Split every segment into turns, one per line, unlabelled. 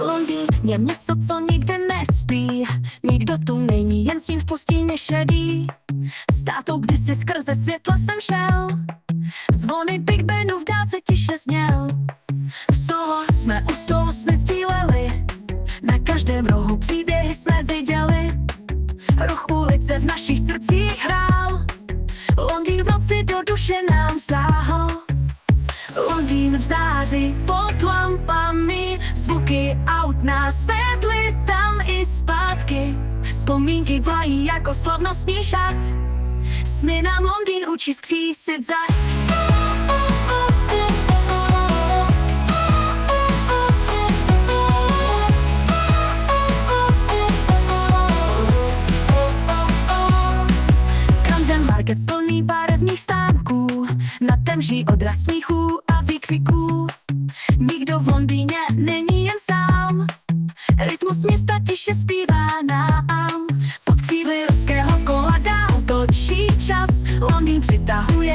Londýn je město, co nikde nespí. Nikdo tu není, jen stín v pustině šedý. Státou kdysi skrze světla jsem šel. Zvony Big Benu v dálce tiše zněl. V Soho jsme u stolu sny sdíleli. Na každém rohu příběhy jsme viděli. Ruch ulice v našich srdcích hrál. Londýn v noci do duše nám sáhl. Londýn v září pod lampami Zvuky aut nás vedly tam i zpátky. Vzpomínky vlají jako slavnostní šat. Sny nám Londýn učí skřísit zas. Camden Market plný barevných stánků. Na temží odraz smíchů a výkřiků Nikdo v Londýně není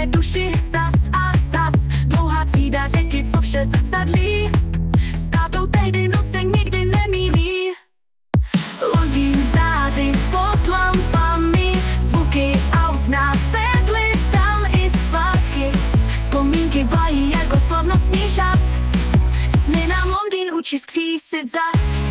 duši sas a sas. Dlouhá třída řeky, co vše zrcadlí. S tátou tehdy noce nikdy nemýlí Londýn v září pod lampami Zvuky aut nás vedly tam i zpátky. Vzpomínky vlají jako slavnostní šat. Sny nám Londýn učí skřísit zas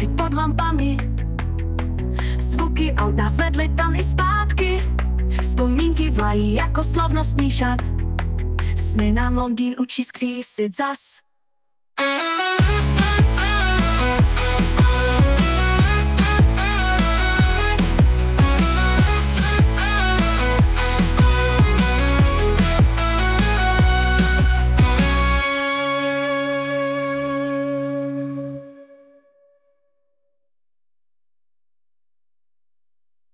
Září pod lampami. Zvuky aut nás vedly tam i zpátky. Vzpomínky vlají jako slavnostní šat. Sny nám Londýn učí skřísit zas